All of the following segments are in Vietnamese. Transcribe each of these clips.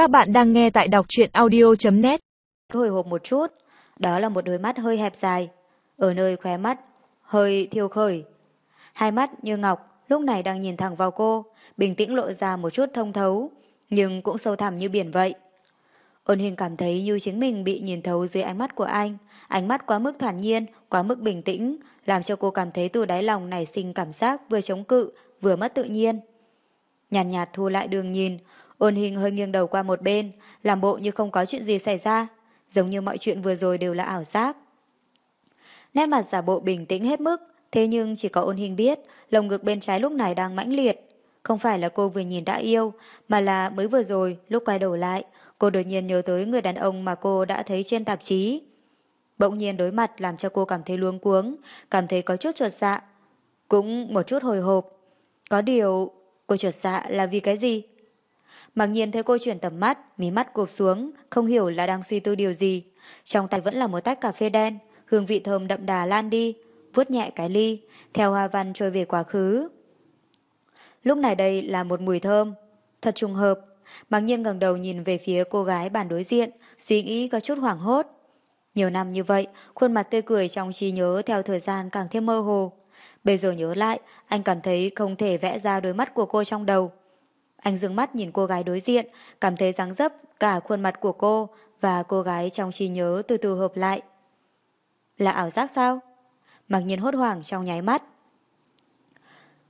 Các bạn đang nghe tại đọc truyện audio.net Hồi hộp một chút, đó là một đôi mắt hơi hẹp dài, ở nơi khóe mắt, hơi thiêu khởi. Hai mắt như ngọc, lúc này đang nhìn thẳng vào cô, bình tĩnh lộ ra một chút thông thấu, nhưng cũng sâu thẳm như biển vậy. Ôn hình cảm thấy như chính mình bị nhìn thấu dưới ánh mắt của anh, ánh mắt quá mức thản nhiên, quá mức bình tĩnh, làm cho cô cảm thấy từ đáy lòng nảy sinh cảm giác vừa chống cự, vừa mất tự nhiên. Nhàn nhạt, nhạt thu lại đường nhìn, ôn hình hơi nghiêng đầu qua một bên, làm bộ như không có chuyện gì xảy ra, giống như mọi chuyện vừa rồi đều là ảo giác. Nét mặt giả bộ bình tĩnh hết mức, thế nhưng chỉ có ôn hình biết, lồng ngực bên trái lúc này đang mãnh liệt. Không phải là cô vừa nhìn đã yêu, mà là mới vừa rồi, lúc quay đầu lại, cô đột nhiên nhớ tới người đàn ông mà cô đã thấy trên tạp chí. Bỗng nhiên đối mặt làm cho cô cảm thấy luống cuống, cảm thấy có chút chuột dạ. Cũng một chút hồi hộp. Có điều, cô chuột dạ là vì cái gì? Mặc nhiên thấy cô chuyển tầm mắt, mí mắt cụp xuống, không hiểu là đang suy tư điều gì. Trong tay vẫn là một tách cà phê đen, hương vị thơm đậm đà lan đi, vuốt nhẹ cái ly, theo hoa văn trôi về quá khứ. Lúc này đây là một mùi thơm, thật trùng hợp. Mặc nhiên ngẩng đầu nhìn về phía cô gái bàn đối diện, suy nghĩ có chút hoảng hốt. Nhiều năm như vậy, khuôn mặt tươi cười trong trí nhớ theo thời gian càng thêm mơ hồ. Bây giờ nhớ lại, anh cảm thấy không thể vẽ ra đôi mắt của cô trong đầu. Anh dừng mắt nhìn cô gái đối diện, cảm thấy dáng dấp cả khuôn mặt của cô và cô gái trong trí nhớ từ từ hợp lại. Là ảo giác sao? Mặc nhiên hốt hoảng trong nháy mắt.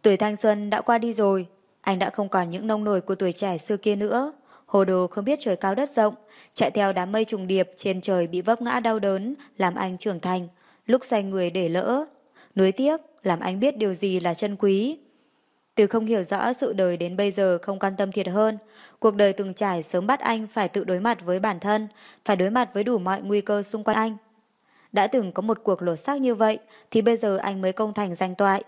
Tuổi thanh xuân đã qua đi rồi, anh đã không còn những nông nổi của tuổi trẻ xưa kia nữa. Hồ đồ không biết trời cao đất rộng, chạy theo đám mây trùng điệp trên trời bị vấp ngã đau đớn, làm anh trưởng thành, lúc xoay người để lỡ. Nuối tiếc, làm anh biết điều gì là chân quý. Từ không hiểu rõ sự đời đến bây giờ không quan tâm thiệt hơn, cuộc đời từng trải sớm bắt anh phải tự đối mặt với bản thân, phải đối mặt với đủ mọi nguy cơ xung quanh anh. Đã từng có một cuộc lột xác như vậy, thì bây giờ anh mới công thành danh toại.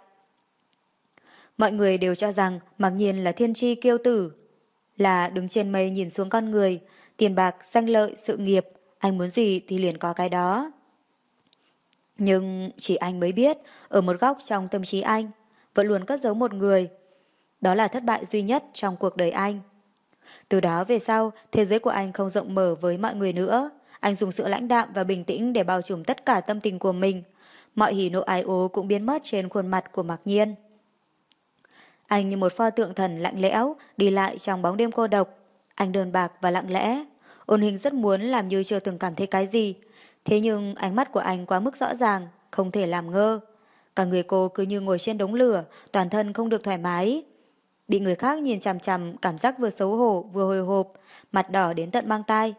Mọi người đều cho rằng mặc nhiên là thiên tri kiêu tử, là đứng trên mây nhìn xuống con người, tiền bạc, danh lợi, sự nghiệp, anh muốn gì thì liền có cái đó. Nhưng chỉ anh mới biết, ở một góc trong tâm trí anh, vẫn luôn cất giấu một người. Đó là thất bại duy nhất trong cuộc đời anh. Từ đó về sau, thế giới của anh không rộng mở với mọi người nữa. Anh dùng sự lãnh đạm và bình tĩnh để bao trùm tất cả tâm tình của mình. Mọi hỉ nộ ái ố cũng biến mất trên khuôn mặt của Mạc Nhiên. Anh như một pho tượng thần lạnh lẽo, đi lại trong bóng đêm cô độc. Anh đơn bạc và lặng lẽ. Ôn hình rất muốn làm như chưa từng cảm thấy cái gì. Thế nhưng ánh mắt của anh quá mức rõ ràng, không thể làm ngơ. Cả người cô cứ như ngồi trên đống lửa, toàn thân không được thoải mái. Bị người khác nhìn chằm chằm, cảm giác vừa xấu hổ vừa hồi hộp, mặt đỏ đến tận mang tai.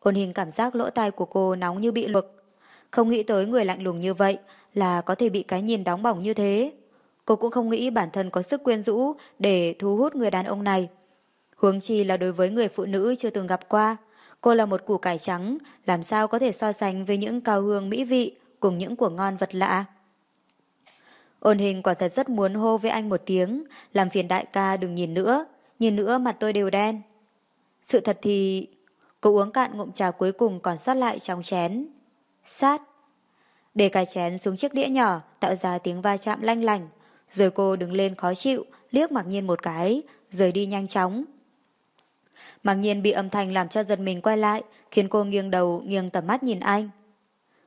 Ôn hình cảm giác lỗ tai của cô nóng như bị luộc. Không nghĩ tới người lạnh lùng như vậy là có thể bị cái nhìn đóng bỏng như thế. Cô cũng không nghĩ bản thân có sức quyến rũ để thu hút người đàn ông này. Huống chi là đối với người phụ nữ chưa từng gặp qua. Cô là một củ cải trắng, làm sao có thể so sánh với những cao hương mỹ vị cùng những của ngon vật lạ. Ôn hình quả thật rất muốn hô với anh một tiếng, làm phiền đại ca đừng nhìn nữa, nhìn nữa mặt tôi đều đen. Sự thật thì... Cô uống cạn ngụm trà cuối cùng còn sót lại trong chén. Sát. Để cái chén xuống chiếc đĩa nhỏ, tạo ra tiếng va chạm lanh lành. Rồi cô đứng lên khó chịu, liếc mặc nhiên một cái, rời đi nhanh chóng. Mặc nhiên bị âm thanh làm cho giật mình quay lại, khiến cô nghiêng đầu, nghiêng tầm mắt nhìn anh.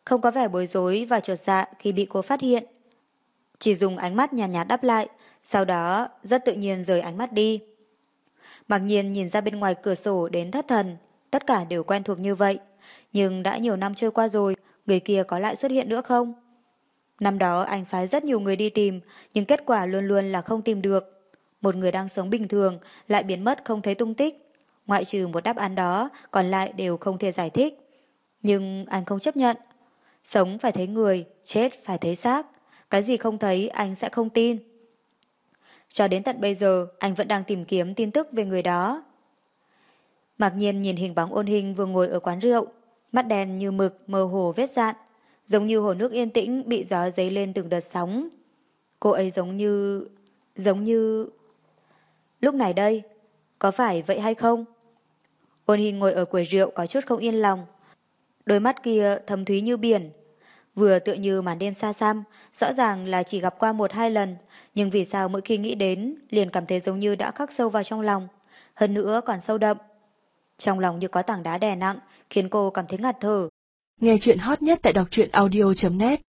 Không có vẻ bối rối và trột dạ khi bị cô phát hiện. Chỉ dùng ánh mắt nhàn nhạt, nhạt đáp lại, sau đó rất tự nhiên rời ánh mắt đi. Mặc nhiên nhìn ra bên ngoài cửa sổ đến thất thần, tất cả đều quen thuộc như vậy. Nhưng đã nhiều năm trôi qua rồi, người kia có lại xuất hiện nữa không? Năm đó anh phái rất nhiều người đi tìm, nhưng kết quả luôn luôn là không tìm được. Một người đang sống bình thường lại biến mất không thấy tung tích. Ngoại trừ một đáp án đó, còn lại đều không thể giải thích. Nhưng anh không chấp nhận. Sống phải thấy người, chết phải thấy xác. Cái gì không thấy anh sẽ không tin. Cho đến tận bây giờ, anh vẫn đang tìm kiếm tin tức về người đó. Mặc nhiên nhìn hình bóng ôn hình vừa ngồi ở quán rượu, mắt đèn như mực mơ hồ vết dạn, giống như hồ nước yên tĩnh bị gió dấy lên từng đợt sóng. Cô ấy giống như... giống như... Lúc này đây, có phải vậy hay không? Ôn hình ngồi ở quầy rượu có chút không yên lòng. Đôi mắt kia thâm thúy như biển, vừa tựa như màn đêm xa xăm, rõ ràng là chỉ gặp qua một hai lần, nhưng vì sao mỗi khi nghĩ đến liền cảm thấy giống như đã khắc sâu vào trong lòng, hơn nữa còn sâu đậm. trong lòng như có tảng đá đè nặng, khiến cô cảm thấy ngạt thở. Nghe chuyện hot nhất tại đọc truyện audio.net